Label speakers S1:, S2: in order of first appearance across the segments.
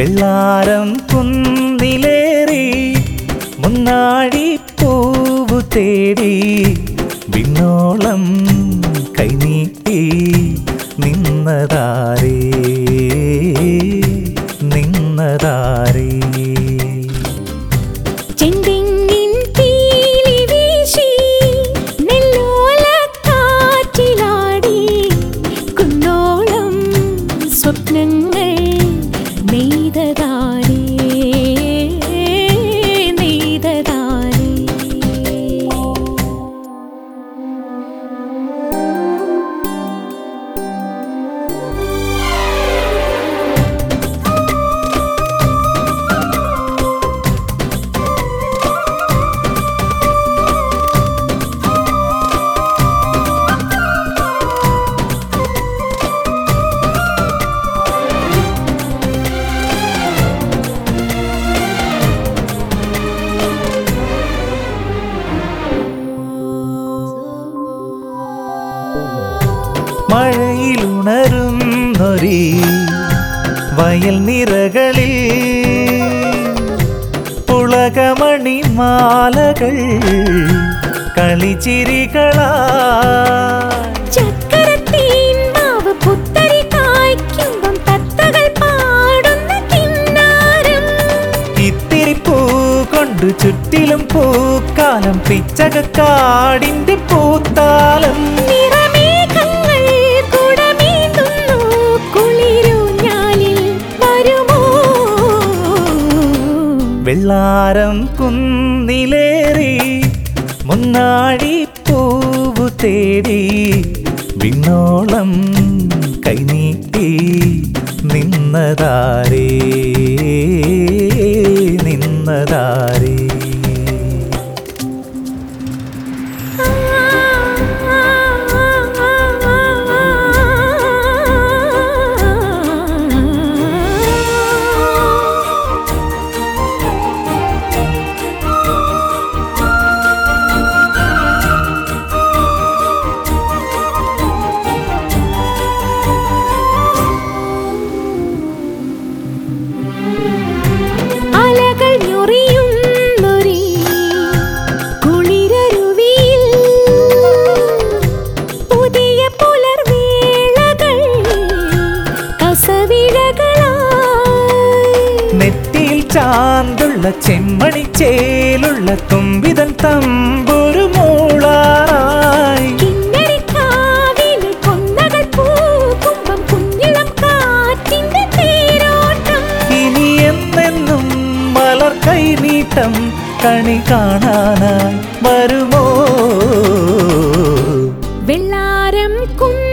S1: വെള്ളാരം കുന്നിലേറി മുന്നാടി പൂവു തേടി വിണ്ണോളം കൈനീട്ടി നിന്നതാരേ നിന്നതാരേ.
S2: ചെന്തെങ്ങിൻ
S1: മഴയിലുണരുന്നൊരീ വയൽ നിറകളിൽ പുളകമണി മാലകൾ കളിച്ചിരികളാ
S2: പുത്തരി കായ്ക്കുമ്പം തത്തകൾ പാടുന്ന കിന്നാരം.
S1: ഇത്തിരി പൂ കൊണ്ട് ചുറ്റിലും പൂക്കാലം പിച്ചകക്കാടിന്റെ പൂത്താലം. വെള്ളാരം കുന്നിലേറി മുന്നാഴി പൂവു തേടി വിണ്ണോളം കൈനീട്ടി നിന്നതാരേ നിന്നതാരേ ചാന്തുള്ള ചെമ്മണി ചേലുള്ള തുമ്പിതൻ തമ്പൊരു മൂളാറായി. ഇനി എന്നെന്നും മലർ കൈനീട്ടം കണി കാണാനായി വരുമോ?
S2: വെള്ളാരം കുന്നിലേറി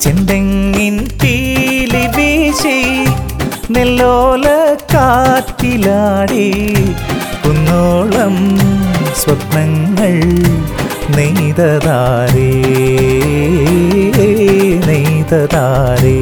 S1: ചെന്തെങ്ങിൻ വീശി നെല്ലോല കാറ്റിലാടി കുന്നോളം സ്വപ്നങ്ങൾ നെയ്തതാരേ നെയ്തതാരേ.